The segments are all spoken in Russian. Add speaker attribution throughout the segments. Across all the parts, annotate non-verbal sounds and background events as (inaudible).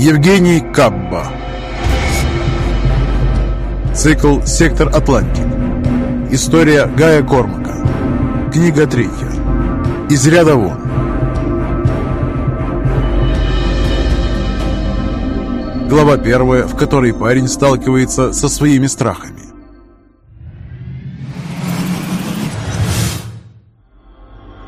Speaker 1: Евгений Кабба. Цикл «Сектор Атлантик» История Гая Кормака. Книга третья. Из ряда вон. Глава первая, в которой парень сталкивается со своими страхами.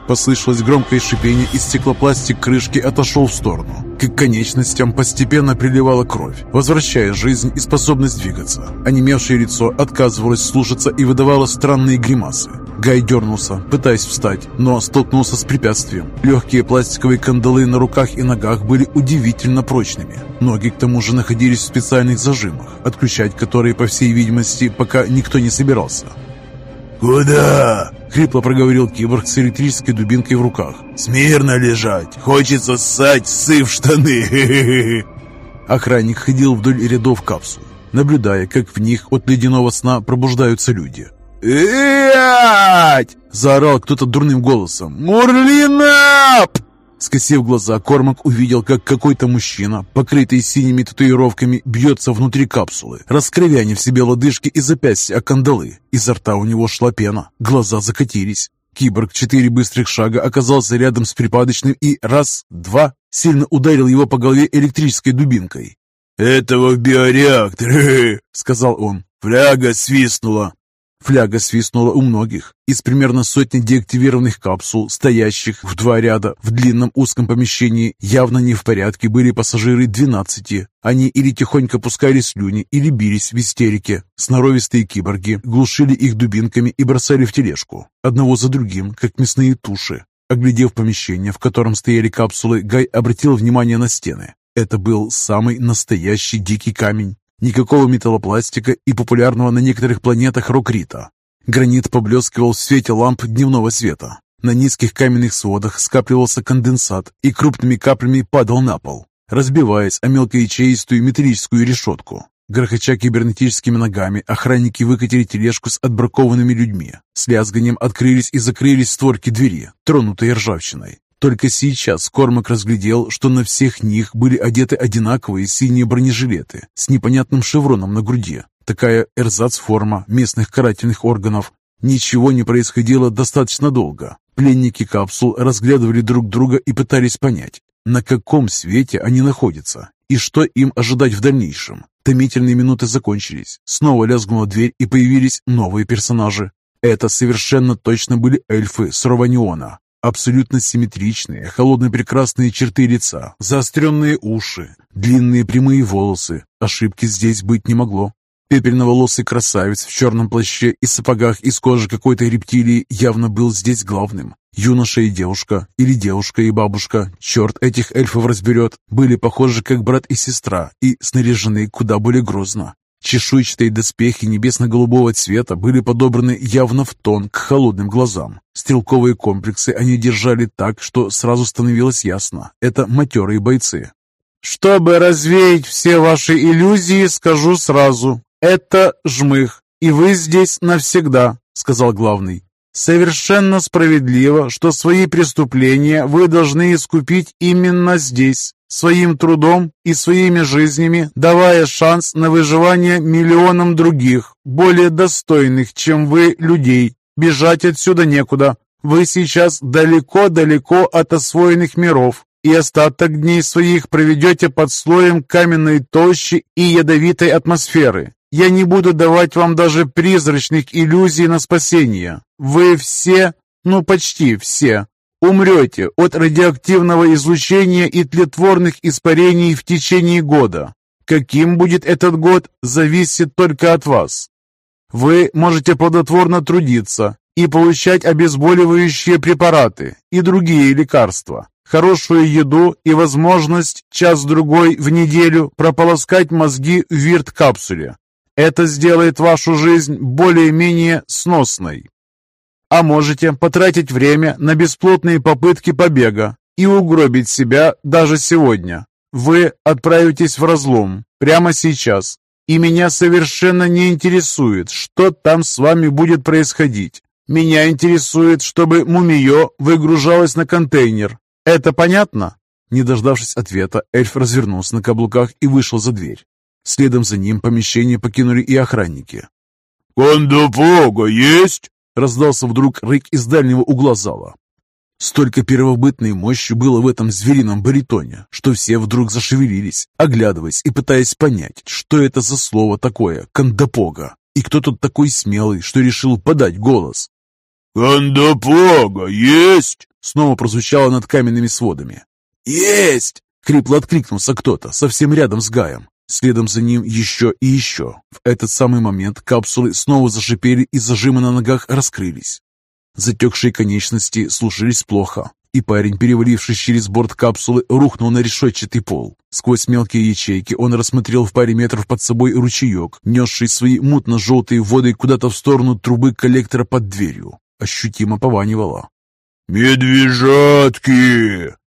Speaker 1: Послышалось громкое шипение, и стеклопластик крышки отошел в сторону. К конечностям постепенно приливала кровь, возвращая жизнь и способность двигаться. Онемевшее лицо отказывалось слушаться и выдавало странные гримасы. Гай дернулся, пытаясь встать, но столкнулся с препятствием. Легкие пластиковые кандалы на руках и ногах были удивительно прочными. Ноги к тому же находились в специальных зажимах, отключать которые, по всей видимости, пока никто не собирался.
Speaker 2: «Куда?»
Speaker 1: — хрипло проговорил киборг с электрической дубинкой в руках.
Speaker 2: «Смирно лежать! Хочется ссать, сы в штаны!» (laughs)
Speaker 1: Охранник ходил вдоль рядов капсул, наблюдая, как в них от ледяного сна пробуждаются люди.
Speaker 2: «Ять!»
Speaker 1: — заорал кто-то дурным голосом.
Speaker 2: «Мурлинап!»
Speaker 1: Скосив глаза, Кормак увидел, как какой-то мужчина, покрытый синими татуировками, бьется внутри капсулы, раскровянив себе лодыжки и запястья о кандалы. Изо рта у него шла пена, глаза закатились. Киборг четыре быстрых шага оказался рядом с припадочным и раз, два, сильно ударил его по голове электрической дубинкой.
Speaker 2: «Этого в биореактор», (laughs) —
Speaker 1: сказал он.
Speaker 2: «Фляга свистнула».
Speaker 1: Фляга свистнула у многих. Из примерно сотни деактивированных капсул, стоящих в два ряда в длинном узком помещении, явно не в порядке были пассажиры 12. Они или тихонько пускали слюни, или бились в истерике. Сноровистые киборги глушили их дубинками и бросали в тележку, одного за другим, как мясные туши. Оглядев помещение, в котором стояли капсулы, Гай обратил внимание на стены. Это был самый настоящий дикий камень. Никакого металлопластика и популярного на некоторых планетах рокрита. Гранит поблескивал в свете ламп дневного света. На низких каменных сводах скапливался конденсат и крупными каплями падал на пол, разбиваясь о мелкоячеистую металлическую решетку. Грохоча кибернетическими ногами, охранники выкатили тележку с отбракованными людьми. С лязганием открылись и закрылись створки двери, тронутые ржавчиной. Только сейчас Кормак разглядел, что на всех них были одеты одинаковые синие бронежилеты с непонятным шевроном на груди. Такая эрзац-форма местных карательных органов. Ничего не происходило достаточно долго. Пленники капсул разглядывали друг друга и пытались понять, на каком свете они находятся и что им ожидать в дальнейшем. Томительные минуты закончились. Снова лязгнула дверь и появились новые персонажи. Это совершенно точно были эльфы с Рованиона, Абсолютно симметричные, холодно-прекрасные черты лица, заостренные уши, длинные прямые волосы. Ошибки здесь быть не могло. Пепельноволосый красавец в черном плаще и сапогах из кожи какой-то рептилии явно был здесь главным. Юноша и девушка, или девушка и бабушка, черт этих эльфов разберет, были похожи как брат и сестра и снаряжены куда более грозно. Чешуйчатые доспехи небесно-голубого цвета были подобраны явно в тон к холодным глазам. Стрелковые комплексы они держали так, что сразу становилось ясно – это матерые бойцы. «Чтобы развеять все ваши иллюзии, скажу сразу – это жмых, и вы здесь навсегда», – сказал главный. «Совершенно справедливо, что свои преступления вы должны искупить именно здесь, своим трудом и своими жизнями, давая шанс на выживание миллионам других, более достойных, чем вы, людей. Бежать отсюда некуда. Вы сейчас далеко-далеко от освоенных миров, и остаток дней своих проведете под слоем каменной толщи и ядовитой атмосферы. Я не буду давать вам даже призрачных иллюзий на спасение. Вы все, ну почти все, Умрете от радиоактивного излучения и тлетворных испарений в течение года. Каким будет этот год, зависит только от вас. Вы можете плодотворно трудиться и получать обезболивающие препараты и другие лекарства, хорошую еду и возможность час-другой в неделю прополоскать мозги в вирт-капсуле. Это сделает вашу жизнь более-менее сносной а можете потратить время на бесплотные попытки побега и угробить себя даже сегодня. Вы отправитесь в разлом прямо сейчас, и меня совершенно не интересует, что там с вами будет происходить. Меня интересует, чтобы мумиё выгружалось на контейнер. Это понятно? Не дождавшись ответа, эльф развернулся на каблуках и вышел за дверь. Следом за ним помещение покинули и охранники.
Speaker 2: «Кондопога есть?»
Speaker 1: Раздался вдруг рык из дальнего угла зала. Столько первобытной мощи было в этом зверином баритоне, что все вдруг зашевелились, оглядываясь и пытаясь понять, что это за слово такое «кондопога» и кто тут такой смелый, что решил подать голос.
Speaker 2: «Кондопога есть?»
Speaker 1: Снова прозвучало над каменными сводами.
Speaker 2: «Есть!»
Speaker 1: — хрипло откликнулся кто-то, совсем рядом с Гаем. Следом за ним еще и еще. В этот самый момент капсулы снова зашипели и зажимы на ногах раскрылись. Затекшие конечности слушались плохо, и парень, перевалившись через борт капсулы, рухнул на решетчатый пол. Сквозь мелкие ячейки он рассмотрел в паре метров под собой ручеек, несший свои мутно-желтые воды куда-то в сторону трубы коллектора под дверью. Ощутимо пованивало.
Speaker 2: «Медвежатки!»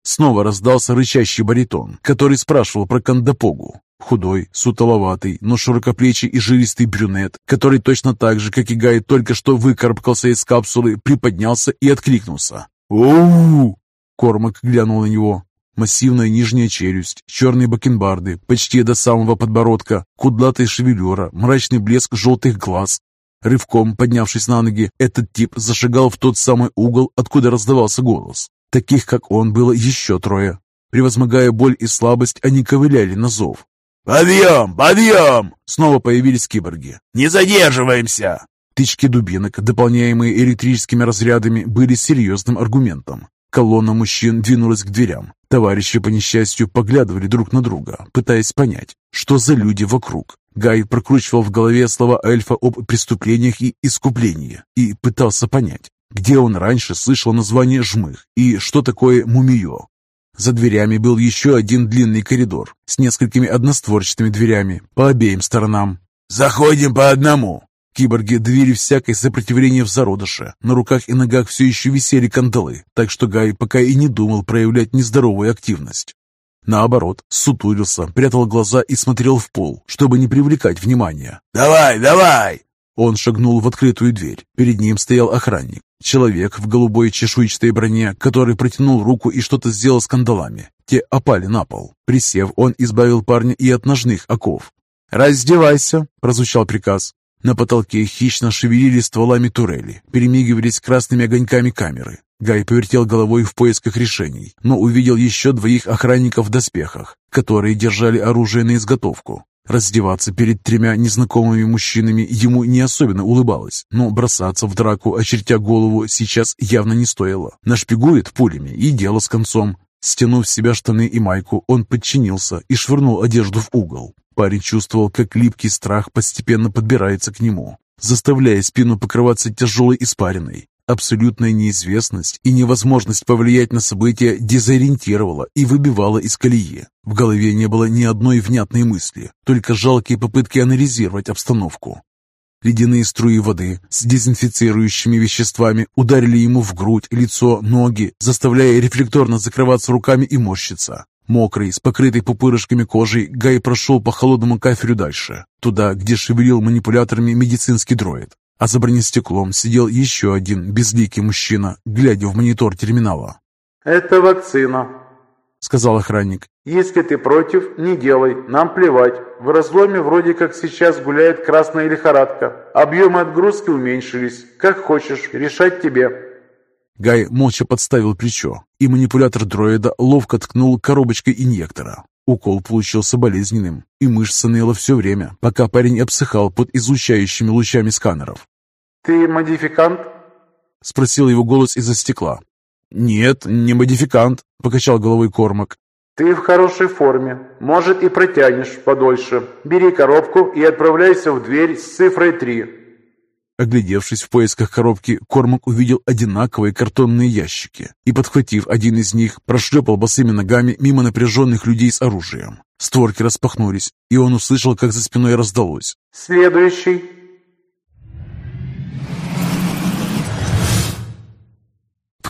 Speaker 1: Снова раздался рычащий баритон, который спрашивал про Кандапогу. Худой, сутоловатый, но широкоплечий и жилистый брюнет, который точно так же, как и Гай, только что выкарабкался из капсулы, приподнялся и откликнулся.
Speaker 2: «Оу!»
Speaker 1: Кормак глянул на него. Массивная нижняя челюсть, черные бакенбарды, почти до самого подбородка, кудлатая шевелюра, мрачный блеск желтых глаз. Рывком поднявшись на ноги, этот тип зашагал в тот самый угол, откуда раздавался голос. Таких, как он, было еще трое. Превозмогая боль и слабость, они ковыляли на зов.
Speaker 2: «Подъем! Подъем!»
Speaker 1: Снова появились киборги.
Speaker 2: «Не задерживаемся!»
Speaker 1: Тычки дубинок, дополняемые электрическими разрядами, были серьезным аргументом. Колонна мужчин двинулась к дверям. Товарищи, по несчастью, поглядывали друг на друга, пытаясь понять, что за люди вокруг. Гай прокручивал в голове слова эльфа об преступлениях и искуплении и пытался понять, где он раньше слышал название «жмых» и что такое «мумиё». За дверями был еще один длинный коридор с несколькими одностворчатыми дверями по обеим сторонам.
Speaker 2: «Заходим по одному!»
Speaker 1: Киборги двери всякое сопротивление в зародыше. На руках и ногах все еще висели кандалы, так что Гай пока и не думал проявлять нездоровую активность. Наоборот, сутулился, прятал глаза и смотрел в пол, чтобы не привлекать внимания.
Speaker 2: «Давай, давай!»
Speaker 1: Он шагнул в открытую дверь. Перед ним стоял охранник. Человек в голубой чешуйчатой броне, который протянул руку и что-то сделал с кандалами. Те опали на пол. Присев, он избавил парня и от ножных оков. «Раздевайся!» – прозвучал приказ. На потолке хищно шевелили стволами турели, перемигивались красными огоньками камеры. Гай повертел головой в поисках решений, но увидел еще двоих охранников в доспехах, которые держали оружие на изготовку. Раздеваться перед тремя незнакомыми мужчинами ему не особенно улыбалось, но бросаться в драку, очертя голову, сейчас явно не стоило. Нашпигует пулями и дело с концом. Стянув с себя штаны и майку, он подчинился и швырнул одежду в угол. Парень чувствовал, как липкий страх постепенно подбирается к нему, заставляя спину покрываться тяжелой испариной. Абсолютная неизвестность и невозможность повлиять на события дезориентировала и выбивала из колеи. В голове не было ни одной внятной мысли, только жалкие попытки анализировать обстановку. Ледяные струи воды с дезинфицирующими веществами ударили ему в грудь, лицо, ноги, заставляя рефлекторно закрываться руками и морщиться. Мокрый, с покрытой пупырышками кожей, Гай прошел по холодному кафелю дальше, туда, где шевелил манипуляторами медицинский дроид. А за бронестеклом сидел еще один безликий мужчина, глядя в монитор терминала.
Speaker 3: «Это вакцина», —
Speaker 1: сказал охранник.
Speaker 3: «Если ты против, не делай, нам плевать. В разломе вроде как сейчас гуляет красная лихорадка. Объемы отгрузки уменьшились. Как хочешь, решать тебе».
Speaker 1: Гай молча подставил плечо, и манипулятор дроида ловко ткнул коробочкой инъектора. Укол получился болезненным, и мышца ныла все время, пока парень обсыхал под излучающими лучами сканеров.
Speaker 3: «Ты модификант?»
Speaker 1: — спросил его голос из-за стекла. «Нет, не модификант», — покачал головой Кормак.
Speaker 3: «Ты в хорошей форме. Может, и протянешь подольше. Бери коробку и отправляйся в дверь с цифрой 3.
Speaker 1: Оглядевшись в поисках коробки, Кормак увидел одинаковые картонные ящики и, подхватив один из них, прошлепал босыми ногами мимо напряженных людей с оружием. Створки распахнулись, и он услышал, как за спиной раздалось.
Speaker 3: «Следующий!»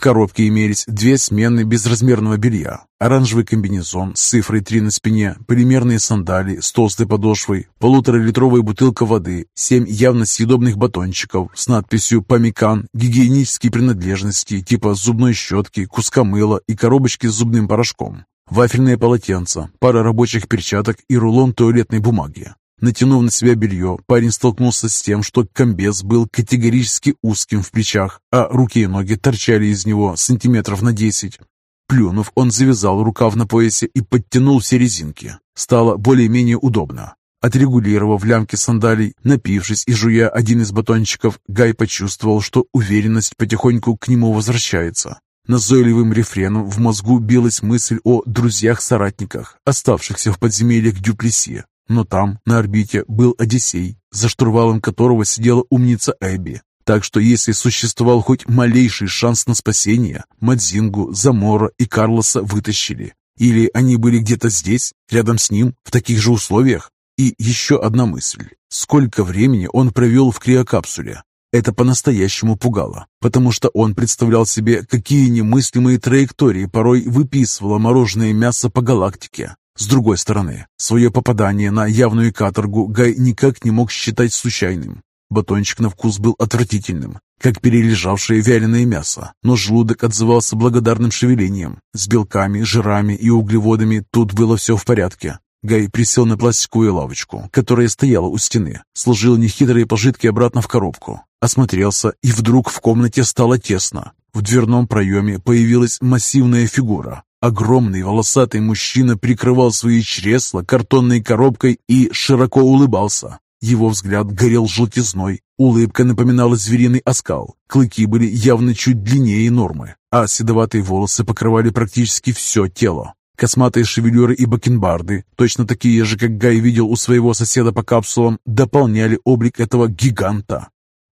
Speaker 1: Коробке имелись две смены безразмерного белья, оранжевый комбинезон с цифрой 3 на спине, полимерные сандали с толстой подошвой, полуторалитровая бутылка воды, семь явно съедобных батончиков с надписью «Памикан», гигиенические принадлежности типа зубной щетки, куска мыла и коробочки с зубным порошком. Вафельное полотенце, пара рабочих перчаток и рулон туалетной бумаги. Натянув на себя белье, парень столкнулся с тем, что комбез был категорически узким в плечах, а руки и ноги торчали из него сантиметров на десять. Плюнув, он завязал рукав на поясе и подтянул все резинки. Стало более-менее удобно. Отрегулировав лямки сандалий, напившись и жуя один из батончиков, Гай почувствовал, что уверенность потихоньку к нему возвращается. Назойливым рефреном в мозгу билась мысль о друзьях-соратниках, оставшихся в подземельях Дюплеси. Но там, на орбите, был Одиссей, за штурвалом которого сидела умница Эбби. Так что если существовал хоть малейший шанс на спасение, Мадзингу, Замора и Карлоса вытащили. Или они были где-то здесь, рядом с ним, в таких же условиях? И еще одна мысль. Сколько времени он провел в криокапсуле? Это по-настоящему пугало, потому что он представлял себе, какие немыслимые траектории порой выписывало мороженое мясо по галактике. С другой стороны, свое попадание на явную каторгу Гай никак не мог считать случайным. Батончик на вкус был отвратительным, как перележавшее вяленое мясо, но желудок отзывался благодарным шевелением. С белками, жирами и углеводами тут было все в порядке. Гай присел на пластиковую лавочку, которая стояла у стены, сложил нехитрые пожитки обратно в коробку, осмотрелся, и вдруг в комнате стало тесно. В дверном проеме появилась массивная фигура. Огромный волосатый мужчина прикрывал свои чресла картонной коробкой и широко улыбался. Его взгляд горел желтизной, улыбка напоминала звериный оскал, клыки были явно чуть длиннее нормы, а седоватые волосы покрывали практически все тело. Косматые шевелюры и бакенбарды, точно такие же, как Гай видел у своего соседа по капсулам, дополняли облик этого гиганта.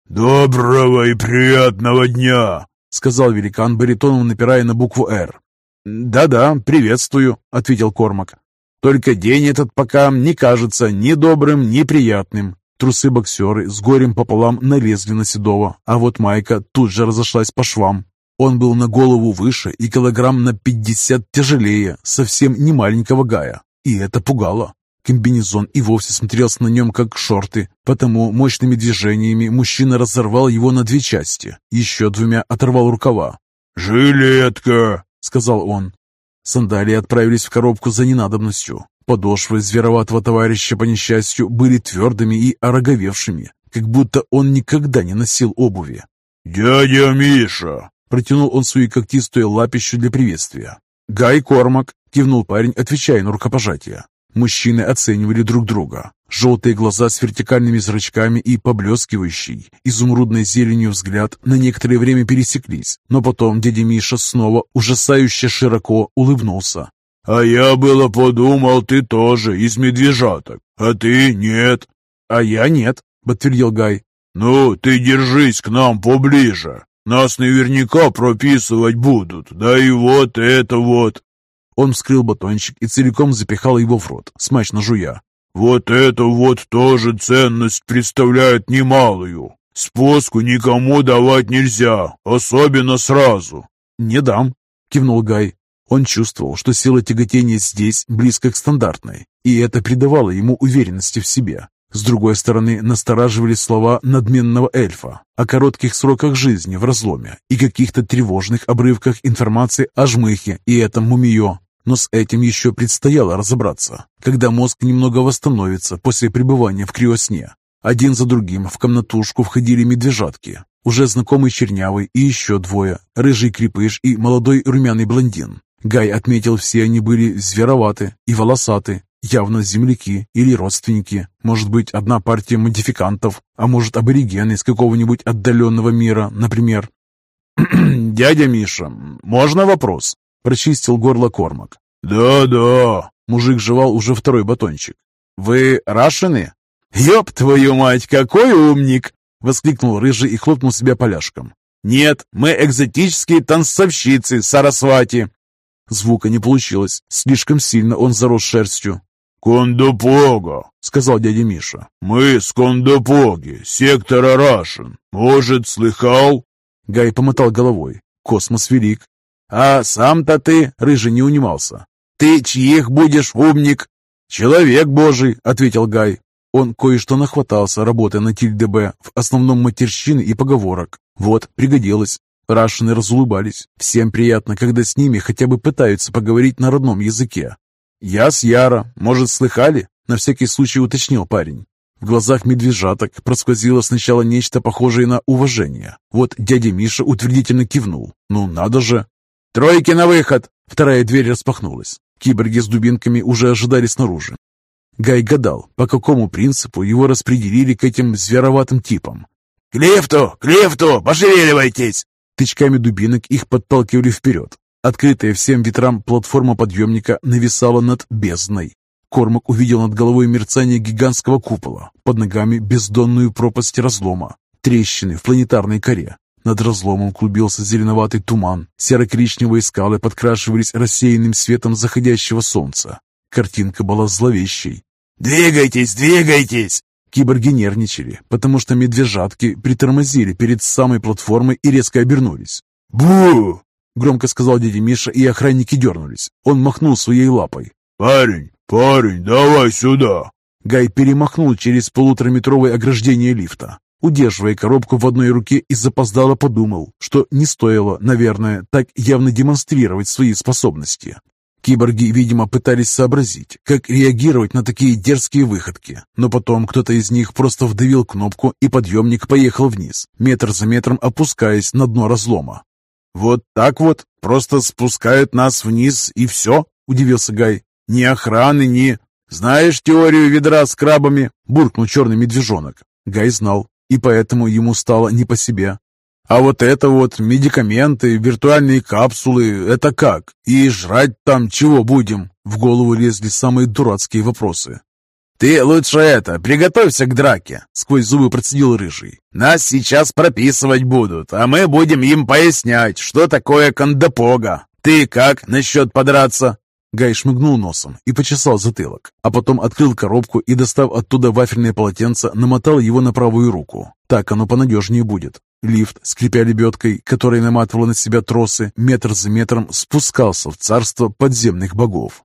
Speaker 2: «Доброго и приятного дня!»
Speaker 1: — сказал великан баритоном, напирая на букву «Р». «Да-да, приветствую», — ответил Кормак. «Только день этот пока не кажется ни добрым, ни приятным». Трусы-боксеры с горем пополам налезли на Седова, а вот майка тут же разошлась по швам. Он был на голову выше и килограмм на пятьдесят тяжелее, совсем не маленького Гая. И это пугало. Комбинезон и вовсе смотрелся на нем как шорты, потому мощными движениями мужчина разорвал его на две части, еще двумя оторвал рукава.
Speaker 2: «Жилетка!» — сказал он.
Speaker 1: Сандалии отправились в коробку за ненадобностью. Подошвы звероватого товарища, по несчастью, были твердыми и ороговевшими, как будто он никогда не носил обуви.
Speaker 2: «Дядя Миша!»
Speaker 1: Протянул он свою когтистую лапищу для приветствия. «Гай Кормак!» — кивнул парень, отвечая на рукопожатие. Мужчины оценивали друг друга. Желтые глаза с вертикальными зрачками и поблескивающий, изумрудной зеленью взгляд на некоторое время пересеклись, но потом дядя Миша снова ужасающе широко улыбнулся.
Speaker 2: «А я было подумал, ты тоже из медвежаток, а ты нет».
Speaker 1: «А я нет», — подтвердил Гай.
Speaker 2: «Ну, ты держись к нам поближе, нас наверняка прописывать будут, да и вот это вот».
Speaker 1: Он вскрыл батончик и целиком запихал его в рот, смачно жуя.
Speaker 2: «Вот это вот тоже ценность представляет немалую. Спуску никому давать нельзя, особенно сразу».
Speaker 1: «Не дам», — кивнул Гай. Он чувствовал, что сила тяготения здесь близко к стандартной, и это придавало ему уверенности в себе. С другой стороны, настораживали слова надменного эльфа о коротких сроках жизни в разломе и каких-то тревожных обрывках информации о жмыхе и этом мумиё. Но с этим еще предстояло разобраться, когда мозг немного восстановится после пребывания в криосне. Один за другим в комнатушку входили медвежатки, уже знакомый чернявый и еще двое, рыжий крепыш и молодой румяный блондин. Гай отметил, все они были звероваты и волосаты, Явно земляки или родственники. Может быть, одна партия модификантов, а может, аборигены из какого-нибудь отдаленного мира, например. (clears throat) «Дядя Миша, можно вопрос?» – прочистил горло Кормак.
Speaker 2: «Да-да», –
Speaker 1: мужик жевал уже второй батончик. «Вы рашены?»
Speaker 3: «Ёб твою мать, какой умник!»
Speaker 1: – воскликнул Рыжий и хлопнул себя поляшком.
Speaker 3: «Нет, мы экзотические танцовщицы Сарасвати!»
Speaker 1: Звука не получилось, слишком сильно он зарос шерстью.
Speaker 2: «Кондопога», —
Speaker 1: сказал дядя Миша.
Speaker 2: «Мы с Кондопоги, сектора Рашен. Может, слыхал?»
Speaker 1: Гай помотал головой. Космос велик.
Speaker 3: «А сам-то ты, рыжий, не унимался. Ты чьих будешь умник?»
Speaker 1: «Человек божий», — ответил Гай. Он кое-что нахватался, работая на ТильДБ, в основном матерщины и поговорок. Вот, пригодилось. Рашины разулыбались. Всем приятно, когда с ними хотя бы пытаются поговорить на родном языке. «Я с Яра. Может, слыхали?» На всякий случай уточнил парень. В глазах медвежаток просквозило сначала нечто похожее на уважение. Вот дядя Миша утвердительно кивнул. «Ну надо же!» «Тройки на выход!» Вторая дверь распахнулась. Киборги с дубинками уже ожидали снаружи. Гай гадал, по какому принципу его распределили к этим звероватым типам.
Speaker 2: «К лифту! К лифту! Пошевеливайтесь!»
Speaker 1: Тычками дубинок их подталкивали вперед. Открытая всем ветрам платформа подъемника нависала над бездной. Кормак увидел над головой мерцание гигантского купола, под ногами бездонную пропасть разлома, трещины в планетарной коре. Над разломом клубился зеленоватый туман, серо-коричневые скалы подкрашивались рассеянным светом заходящего солнца. Картинка была зловещей.
Speaker 2: «Двигайтесь, двигайтесь!»
Speaker 1: Киборги нервничали, потому что медвежатки притормозили перед самой платформой и резко обернулись.
Speaker 2: «Бу!»
Speaker 1: — громко сказал дядя Миша, и охранники дернулись. Он махнул своей лапой.
Speaker 2: «Парень, «Парень, давай сюда!»
Speaker 1: Гай перемахнул через полутораметровое ограждение лифта. Удерживая коробку в одной руке и запоздало подумал, что не стоило, наверное, так явно демонстрировать свои способности. Киборги, видимо, пытались сообразить, как реагировать на такие дерзкие выходки, но потом кто-то из них просто вдавил кнопку, и подъемник поехал вниз, метр за метром опускаясь на дно разлома.
Speaker 2: «Вот так вот? Просто спускают нас вниз и все?» – удивился Гай. Ни охраны, ни... Знаешь теорию ведра с крабами?» – буркнул черный медвежонок.
Speaker 1: Гай знал, и поэтому ему стало не по себе. «А вот это вот медикаменты, виртуальные капсулы – это как? И жрать там чего будем?» В голову лезли самые дурацкие вопросы.
Speaker 2: «Ты лучше это, приготовься к драке!» — сквозь зубы процедил Рыжий. «Нас сейчас прописывать будут, а мы будем им пояснять, что такое кондопога. Ты как насчет подраться?»
Speaker 1: Гай шмыгнул носом и почесал затылок, а потом открыл коробку и, достав оттуда вафельное полотенце, намотал его на правую руку. Так оно понадежнее будет. Лифт, скрипя лебедкой, которая наматывала на себя тросы, метр за метром спускался в царство подземных богов.